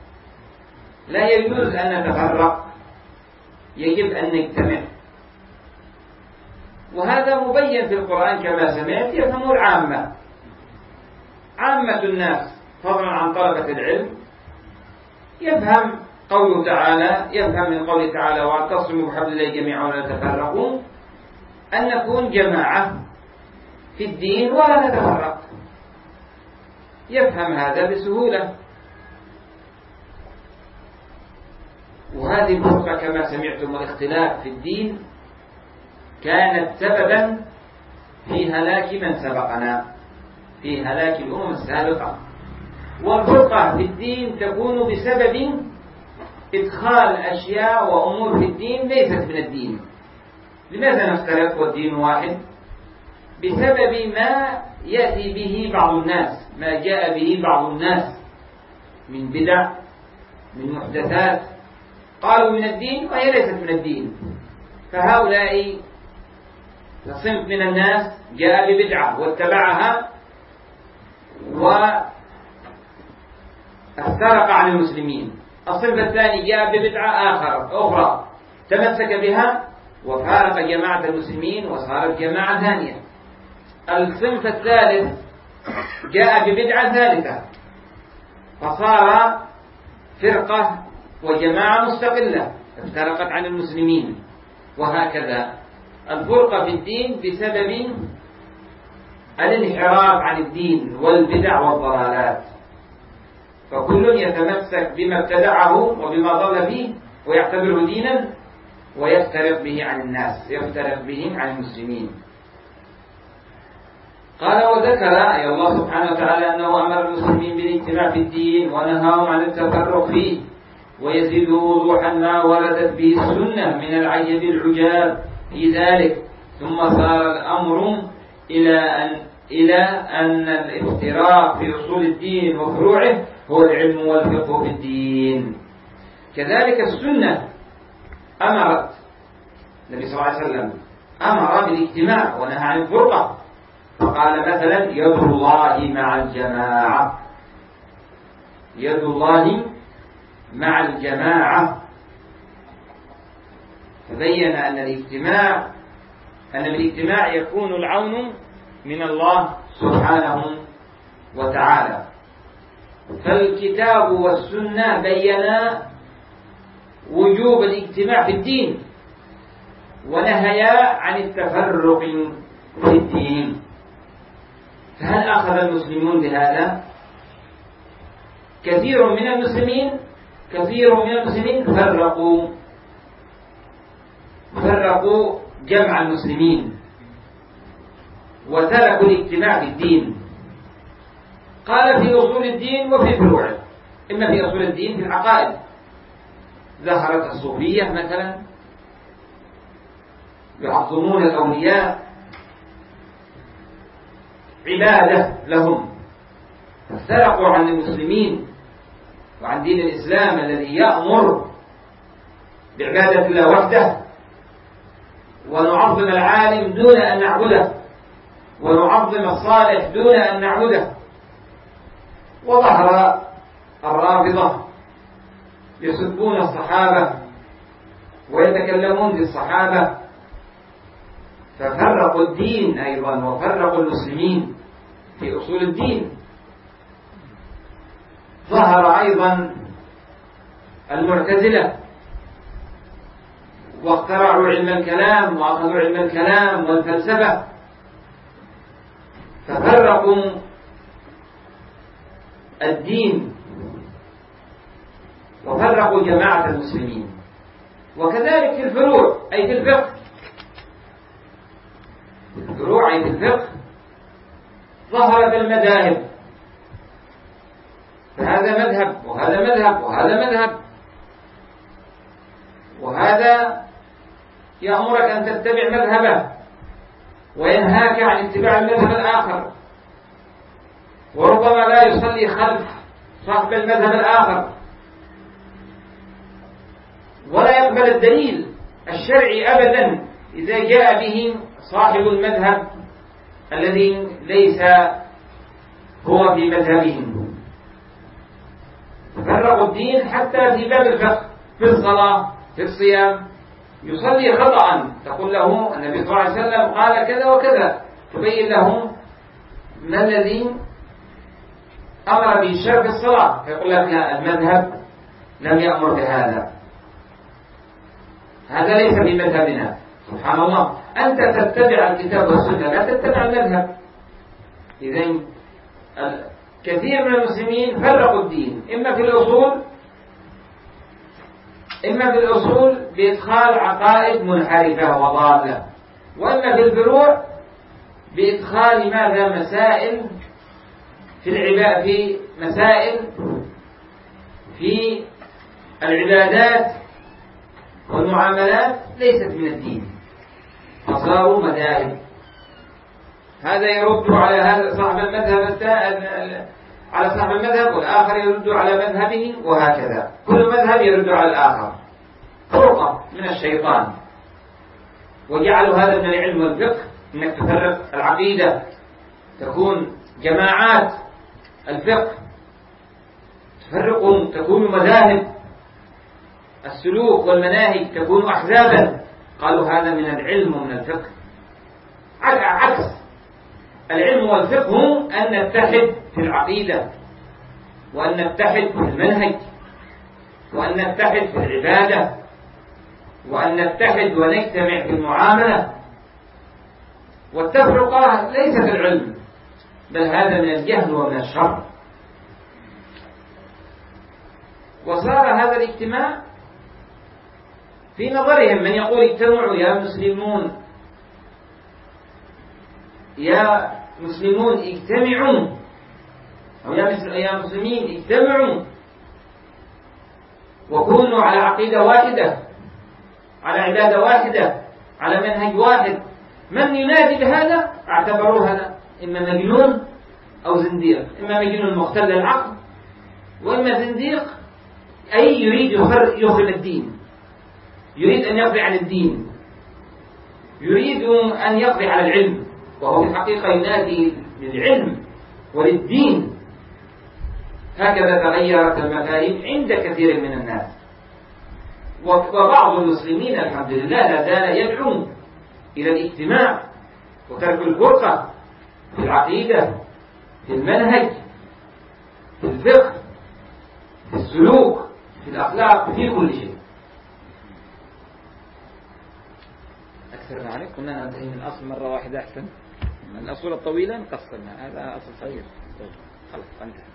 [SPEAKER 1] لا يجوز أن نتفرق. يجب أن نجتمع. وهذا مبين في القرآن كما سمعت يفهم العامة عامة. الناس فضلا عن طلبة العلم يفهم قوله تعالى يفهم من قوله تعالى واعتصموا بحبل الله جميعا ولا تفرقوا. أن نكون جماعة في الدين ولا نتفرق. يفهم هذا بسهولة. وهذه الفرقة كما سمعتم الاختلاف في الدين كانت سببا في هلاك من سبقنا في هلاك الأمم السابقة. والفرقة في الدين تكون بسبب إدخال أشياء وأمور في الدين ليست من الدين. لماذا نفترق والدين واحد؟ بسبب ما يأتي به بعض الناس ما جاء به بعض الناس من بدع من محدثات قالوا من الدين وهي ليست من الدين. فهؤلاء صنف من الناس جاء ببدعة واتبعها وافترق عن المسلمين. الصنف الثاني جاء ببدعة آخر أخرى تمسك بها وفارق جماعة المسلمين وصارت جماعة ثانية. الصنف الثالث جاء ببدعة ثالثة فصار فرقة وجماعة مستقلة افترقت عن المسلمين. وهكذا الفرقة في الدين بسبب الانحراف عن الدين والبدع والضلالات. فكل يتمسك بما ابتدعه وبما ضل فيه ويعتبره دينا ويفترق به عن الناس يفترق به عن المسلمين. قال وذكر أي الله سبحانه وتعالى أنه أمر المسلمين بالاجتماع في الدين ونهاهم عن التفرق فيه. ويزيد وضوحا ما وردت به السنة من العجب العجاب في ذلك. ثم صار الأمر إلى أن إلى أن الافتراق في أصول الدين وفروعه هو العلم والفقه في الدين. كذلك السنة أمرت النبي صلى الله عليه وسلم أمر بالاجتماع ونهى عن الفرقة. فقال مثلا يد الله مع الجماعة. يد الله مع الجماعة. فبين أن الاجتماع أن بالاجتماع يكون العون من الله سبحانه وتعالى. فالكتاب والسنة بينا وجوب الاجتماع في الدين ونهيا عن التفرق في الدين. فهل أخذ المسلمون بهذا؟ كثير من المسلمين كثير من المسلمين فرقوا. فرقوا جمع المسلمين. وتركوا الاجتماع في الدين قال في أصول الدين وفي فروعه. إما في أصول الدين في العقائد. ظهرت الصوفية مثلا. يعظمون الأولياء. عبادة لهم. فافترقوا عن المسلمين. وعن دين الإسلام الذي يأمر بعبادة الله وحده ونعظم العالم دون أن نعبده ونعظم الصالح دون أن نعبده. وظهر الرافضة يسبون الصحابة ويتكلمون في الصحابة. ففرقوا الدين أيضا وفرقوا المسلمين في أصول الدين. ظهر أيضا المعتزلة. واخترعوا علم الكلام وأخذوا علم الكلام والفلسفة. ففرقوا الدين. وفرقوا جماعة المسلمين. وكذلك في الفروع أي في الفقه. الفروع أي في الفقه. ظهرت المذاهب. فهذا مذهب وهذا مذهب وهذا مذهب. وهذا يأمرك أن تتبع مذهبه وينهاك عن اتباع المذهب الآخر. وربما لا يصلي خلف صاحب المذهب الآخر. ولا يقبل الدليل الشرعي أبدا إذا جاء به صاحب المذهب الذي ليس هو في مذهبهم. فرقوا الدين حتى في باب الفقه في الصلاة في الصيام. يصلي خطأ. تقول له النبي صلى الله عليه وسلم قال كذا وكذا. تبين له ما الذي أمر بالشر في الصلاة. فيقول لك المذهب لم يأمر بهذا. هذا ليس في مذهبنا. سبحان الله. أنت تتبع الكتاب والسنة لا تتبع المذهب. إذا كثير من المسلمين فرقوا الدين. إما في الأصول إما في الأصول بإدخال عقائد منحرفة وضالة وإما في الفروع بإدخال ماذا مسائل في العبادة في مسائل في العبادات والمعاملات ليست من الدين. فصاروا مذاهب هذا يرد على هذا صاحب المذهب على صاحب المذهب والآخر يرد على مذهبه وهكذا. كل مذهب يرد على الآخر. فرقة من الشيطان. وجعلوا هذا من العلم والفقه إنك تفرق العقيدة. تكون جماعات الفقه تفرقهم تكون مذاهب السلوك والمناهج تكون أحزابا. قالوا هذا من العلم ومن الفقه. عكس. العلم والفقه أن نتحد في العقيدة وأن نتحد في المنهج وأن نتحد في العبادة وأن نتحد ونجتمع في المعاملة. والتفرقة ليست العلم بل هذا من الجهل ومن الشر. وصار هذا الاجتماع في نظرهم من يقول اجتمعوا يا مسلمون يا مسلمون اجتمعوا. أو يا مسلمين اجتمعوا. وكونوا على عقيدة واحدة على عبادة واحدة على منهج واحد. من ينادي بهذا؟ اعتبروا هذا إما مجنون أو زنديق. إما مجنون مختل العقل وإما زنديق أي يريد يخرب الدين. يريد أن يقضي على الدين. يريد أن يقضي على العلم. وهو في الحقيقة ينادي للعلم وللدين. هكذا تغيرت المفاهيم عند كثير من الناس. وبعض المسلمين الحمد لله لا زال يدعو إلى الاجتماع وترك الفرقة في العقيدة في المنهج في الفقه في السلوك في الأخلاق في كل شيء.
[SPEAKER 3] أكثر عليك. كنا ننتهي من الأصل مرة واحدة أحسن. الأصول الطويلة نقصرنا هذا أصل صغير طيب، خلاص انتهى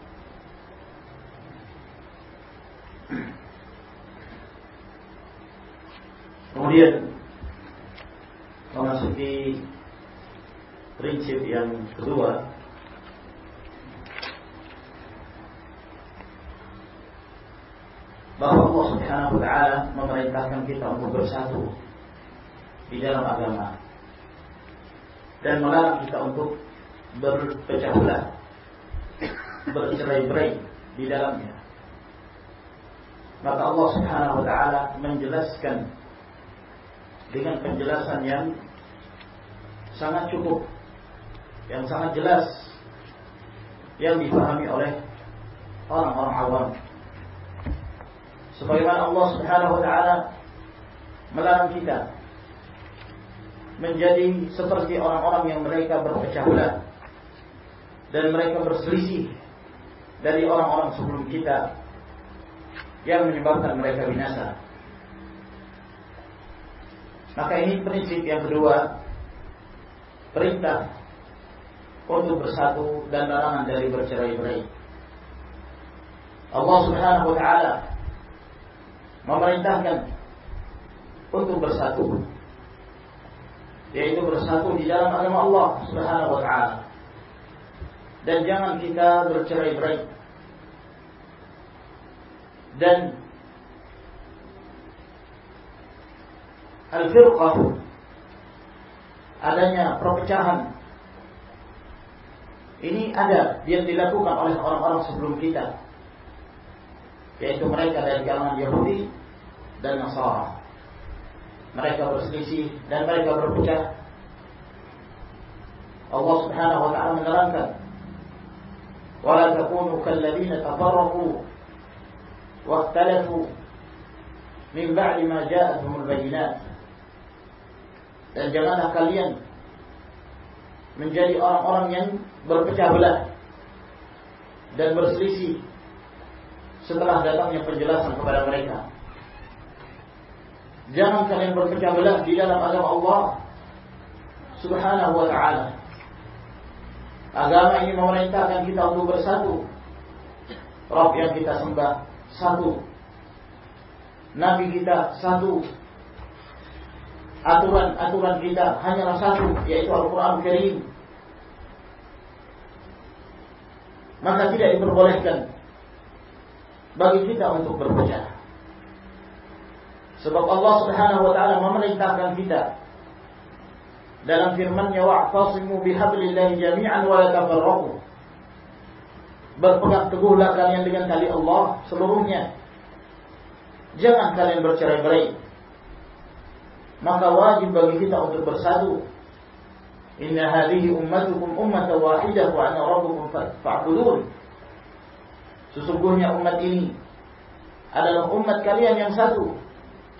[SPEAKER 2] Kemudian memasuki prinsip yang kedua bahwa Allah Subhanahu wa taala memerintahkan kita untuk bersatu di dalam agama dan melarang kita untuk berpecah belah, bercerai-berai di dalamnya. Maka Allah Subhanahu wa taala menjelaskan dengan penjelasan yang sangat cukup, yang sangat jelas yang dipahami oleh orang-orang awam. Sebagaimana Allah Subhanahu wa taala melarang kita menjadi seperti orang-orang yang mereka berpecah belah dan mereka berselisih dari orang-orang sebelum kita yang menyebabkan mereka binasa. Maka ini prinsip yang kedua, perintah untuk bersatu dan larangan dari bercerai-berai. Allah Subhanahu wa taala memerintahkan untuk bersatu yaitu bersatu di dalam agama Allah Subhanahu wa taala. Dan jangan kita bercerai-berai. Dan al-firqah adanya perpecahan ini ada yang dilakukan oleh orang-orang sebelum kita yaitu mereka dari kalangan Yahudi dan Nasara mereka berselisih dan mereka berpecah. Allah Subhanahu wa taala menerangkan ولا تكونوا كالذين تفرقوا واختلفوا من بعد ما جاءتهم البينات dan janganlah kalian menjadi orang-orang yang berpecah belah dan berselisih setelah datangnya penjelasan kepada mereka. Jangan kalian berpecah belah di dalam agama Allah Subhanahu wa taala. Agama ini memerintahkan kita untuk bersatu. Rabb yang kita sembah satu. Nabi kita satu. Aturan-aturan kita hanyalah satu, yaitu Al-Quran Karim. Maka tidak diperbolehkan bagi kita untuk berpecah. Sebab Allah Subhanahu wa taala memerintahkan kita dalam firman-Nya wa'tasimu bihablillahi jami'an wa la tafarraqu. Berpegang teguhlah kalian dengan tali Allah seluruhnya. Jangan kalian bercerai-berai. Maka wajib bagi kita untuk bersatu. Inna hadhihi ummatukum ummatan wahidah wa ana rabbukum fa'budun. Sesungguhnya umat ini adalah umat kalian yang satu.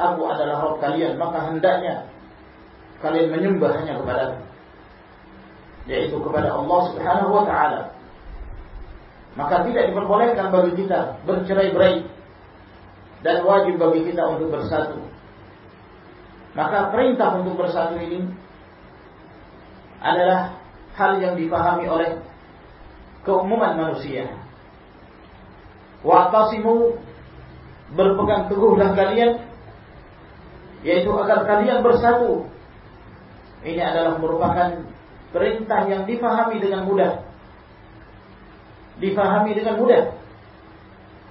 [SPEAKER 2] Aku adalah Rabb kalian, maka hendaknya kalian menyembah hanya kepada yaitu kepada Allah Subhanahu wa taala. Maka tidak diperbolehkan bagi kita bercerai-berai dan wajib bagi kita untuk bersatu. Maka perintah untuk bersatu ini adalah hal yang dipahami oleh keumuman manusia. Wa'tasimu berpegang teguhlah kalian yaitu agar kalian bersatu ini adalah merupakan perintah yang difahami dengan mudah. Difahami dengan mudah.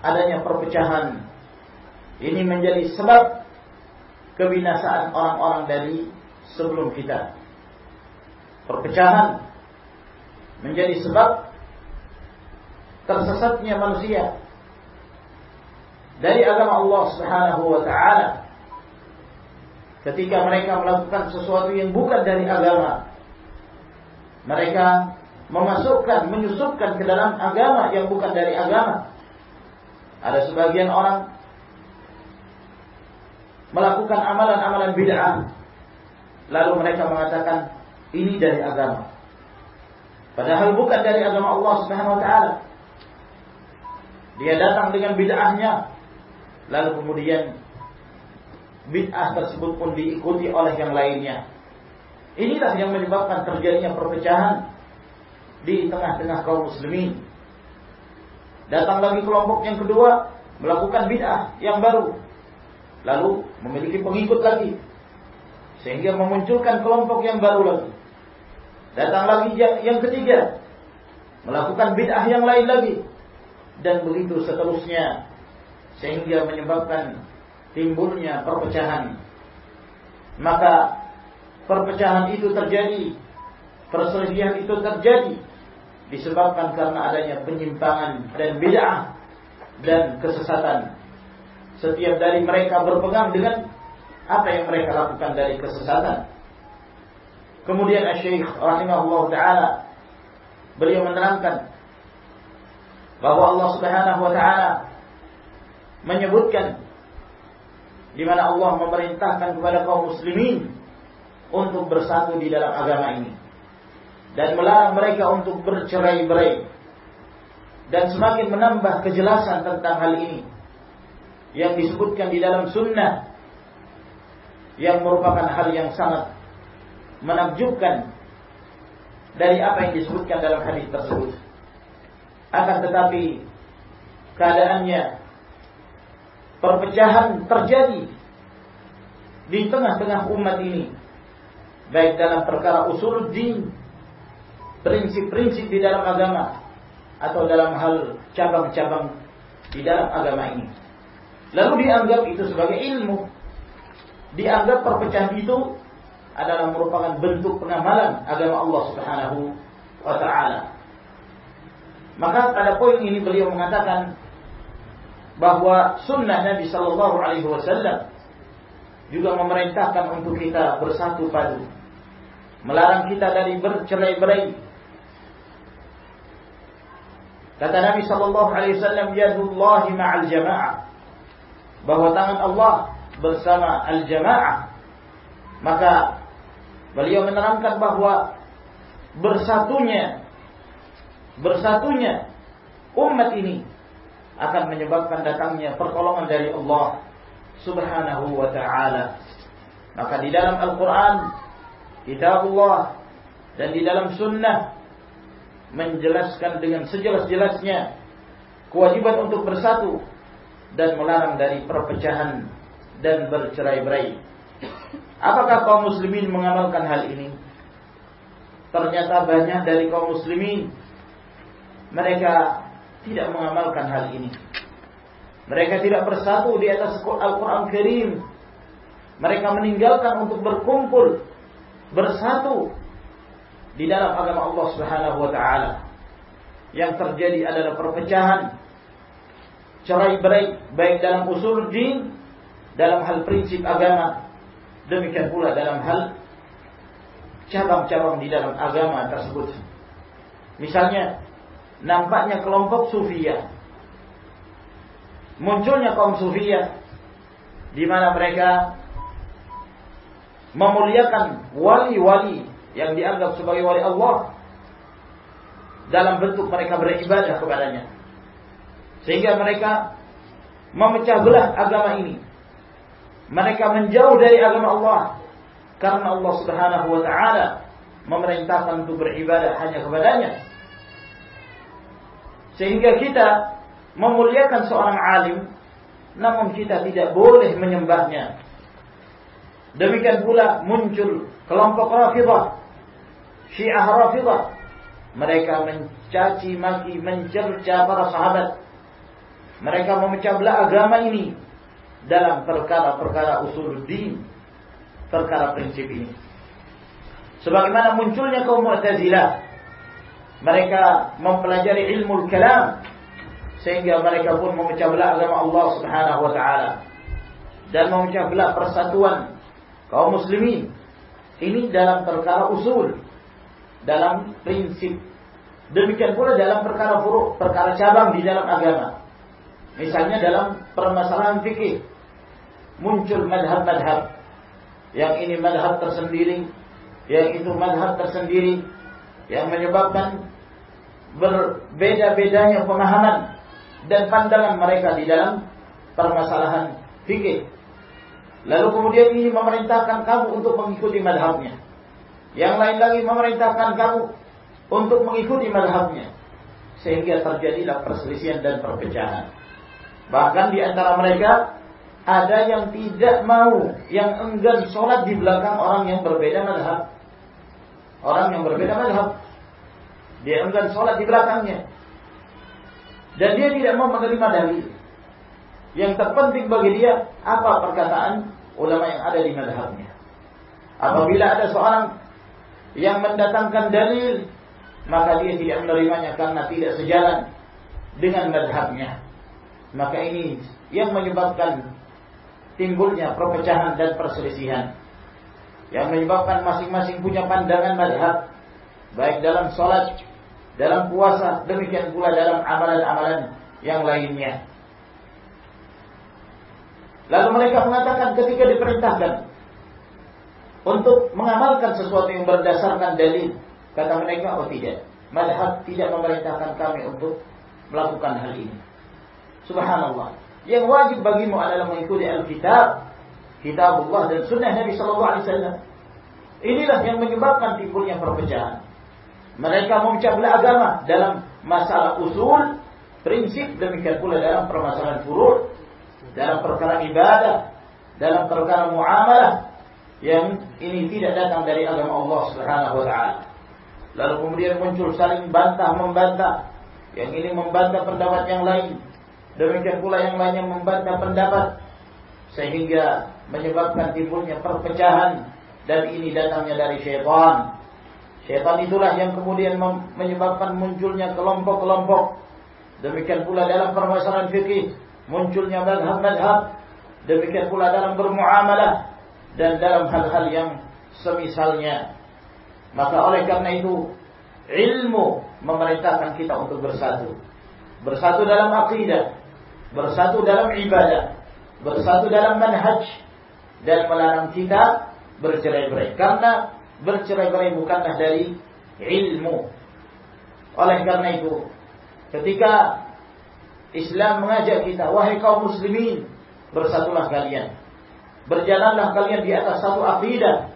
[SPEAKER 2] Adanya perpecahan. Ini menjadi sebab kebinasaan orang-orang dari sebelum kita. Perpecahan menjadi sebab tersesatnya manusia dari agama Allah Subhanahu wa taala ketika mereka melakukan sesuatu yang bukan dari agama. Mereka memasukkan, menyusupkan ke dalam agama yang bukan dari agama. Ada sebagian orang melakukan amalan-amalan bid'ah lalu mereka mengatakan ini dari agama. Padahal bukan dari agama Allah Subhanahu wa taala. Dia datang dengan bid'ahnya lalu kemudian bid'ah tersebut pun diikuti oleh yang lainnya. Inilah yang menyebabkan terjadinya perpecahan di tengah-tengah kaum muslimin. Datang lagi kelompok yang kedua melakukan bid'ah yang baru. Lalu memiliki pengikut lagi. Sehingga memunculkan kelompok yang baru lagi. Datang lagi yang, ketiga. Melakukan bid'ah yang lain lagi. Dan begitu seterusnya. Sehingga menyebabkan timbulnya perpecahan. Maka perpecahan itu terjadi, perselisihan itu terjadi disebabkan karena adanya penyimpangan dan bid'ah dan kesesatan. Setiap dari mereka berpegang dengan apa yang mereka lakukan dari kesesatan. Kemudian Syekh rahimahullah taala beliau menerangkan bahwa Allah Subhanahu wa taala menyebutkan di mana Allah memerintahkan kepada kaum muslimin untuk bersatu di dalam agama ini. Dan melarang mereka untuk bercerai-berai. Dan semakin menambah kejelasan tentang hal ini yang disebutkan di dalam sunnah yang merupakan hal yang sangat menakjubkan dari apa yang disebutkan dalam hadis tersebut. Akan tetapi keadaannya perpecahan terjadi di tengah-tengah umat ini baik dalam perkara usul din prinsip-prinsip di dalam agama atau dalam hal cabang-cabang di dalam agama ini. Lalu dianggap itu sebagai ilmu. Dianggap perpecahan itu adalah merupakan bentuk pengamalan agama Allah Subhanahu wa taala. Maka pada poin ini beliau mengatakan bahwa sunnah Nabi Shallallahu Alaihi Wasallam juga memerintahkan untuk kita bersatu padu, melarang kita dari bercerai-berai. Kata Nabi Shallallahu Alaihi Wasallam, Yadullahi ma'al jamaah, bahwa tangan Allah bersama al jamaah. Maka beliau menerangkan bahwa bersatunya bersatunya umat ini akan menyebabkan datangnya pertolongan dari Allah Subhanahu wa taala. Maka di dalam Al-Qur'an, kitabullah dan di dalam sunnah menjelaskan dengan sejelas-jelasnya kewajiban untuk bersatu dan melarang dari perpecahan dan bercerai-berai. Apakah kaum muslimin mengamalkan hal ini? Ternyata banyak dari kaum muslimin mereka tidak mengamalkan hal ini. Mereka tidak bersatu di atas Al-Quran Karim. Mereka meninggalkan untuk berkumpul, bersatu di dalam agama Allah Subhanahu wa taala. Yang terjadi adalah perpecahan, cerai-berai baik dalam usul din, dalam hal prinsip agama, demikian pula dalam hal cabang-cabang di dalam agama tersebut. Misalnya, nampaknya kelompok sufiyah. Munculnya kaum sufiyah di mana mereka memuliakan wali-wali yang dianggap sebagai wali Allah dalam bentuk mereka beribadah kepadanya. Sehingga mereka memecah belah agama ini. Mereka menjauh dari agama Allah karena Allah Subhanahu wa taala memerintahkan untuk beribadah hanya kepadanya. Sehingga kita memuliakan seorang alim namun kita tidak boleh menyembahnya. Demikian pula muncul kelompok Rafidah, Syiah Rafidah. Mereka mencaci maki, mencerca para sahabat mereka memecah belah agama ini dalam perkara-perkara usul din, perkara prinsip ini. Sebagaimana munculnya kaum Mu'tazilah, mereka mempelajari ilmu kalam sehingga mereka pun memecah belah agama Allah Subhanahu wa taala dan memecah belah persatuan kaum muslimin. Ini dalam perkara usul, dalam prinsip. Demikian pula dalam perkara furu, perkara cabang di dalam agama. Misalnya dalam permasalahan fikih muncul madhab-madhab. Yang ini madhab tersendiri, yang itu madhab tersendiri, yang menyebabkan berbeda-bedanya pemahaman dan pandangan mereka di dalam permasalahan fikih. Lalu kemudian ini memerintahkan kamu untuk mengikuti madhabnya. Yang lain lagi memerintahkan kamu untuk mengikuti madhabnya. Sehingga terjadilah perselisihan dan perpecahan. Bahkan di antara mereka ada yang tidak mau, yang enggan sholat di belakang orang yang berbeda madhab. Orang yang berbeda madhab. Dia enggan sholat di belakangnya. Dan dia tidak mau menerima dalil. Yang terpenting bagi dia, apa perkataan ulama yang ada di madhabnya. Apabila ada seorang yang mendatangkan dalil, maka dia tidak menerimanya karena tidak sejalan dengan madhabnya maka ini yang menyebabkan timbulnya perpecahan dan perselisihan yang menyebabkan masing-masing punya pandangan madhab baik dalam sholat, dalam puasa, demikian pula dalam amalan-amalan yang lainnya. Lalu mereka mengatakan ketika diperintahkan untuk mengamalkan sesuatu yang berdasarkan dalil, kata mereka, oh tidak, madhab tidak memerintahkan kami untuk melakukan hal ini. Subhanallah. Yang wajib bagimu adalah mengikuti Alkitab, Kitabullah dan Sunnah Nabi Sallallahu Alaihi Wasallam. Inilah yang menyebabkan timbulnya perpecahan. Mereka memecah belah agama dalam masalah usul, prinsip, demikian pula dalam permasalahan furud, dalam perkara ibadah, dalam perkara muamalah yang ini tidak datang dari agama Allah Subhanahu wa taala. Lalu kemudian muncul saling bantah membantah. Yang ini membantah pendapat yang lain, Demikian pula yang lainnya membantah pendapat sehingga menyebabkan timbulnya perpecahan dan ini datangnya dari syaitan. Syaitan itulah yang kemudian menyebabkan munculnya kelompok-kelompok. Demikian pula dalam permasalahan fikih munculnya madhab-madhab. Demikian pula dalam bermuamalah dan dalam hal-hal yang semisalnya. Maka oleh karena itu ilmu memerintahkan kita untuk bersatu. Bersatu dalam akidah, bersatu dalam ibadah, bersatu dalam manhaj dan melarang kita bercerai-berai karena bercerai-berai bukanlah dari ilmu. Oleh karena itu, ketika Islam mengajak kita, wahai kaum muslimin, bersatulah kalian. Berjalanlah kalian di atas satu akidah.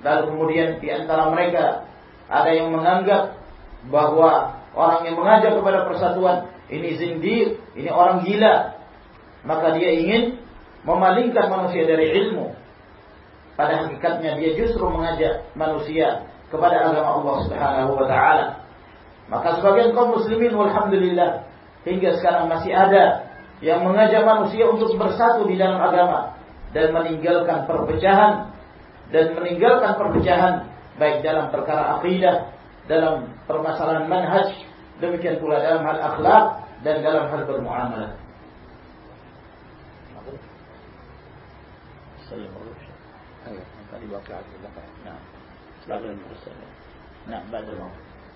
[SPEAKER 2] Lalu kemudian di antara mereka ada yang menganggap bahwa orang yang mengajak kepada persatuan ini zindir, ini orang gila. Maka dia ingin memalingkan manusia dari ilmu. Pada hakikatnya dia justru mengajak manusia kepada agama Allah Subhanahu wa taala. Maka sebagian kaum muslimin walhamdulillah hingga sekarang masih ada yang mengajak manusia untuk bersatu di dalam agama dan meninggalkan perpecahan dan meninggalkan perpecahan baik dalam perkara akidah, dalam permasalahan manhaj, demikian pula dalam hal akhlak dan dalam hal bermuamalah.
[SPEAKER 3] أيوة
[SPEAKER 2] هذه واقعة نعم. بعد المرسل نعم بعد نعم. المرسل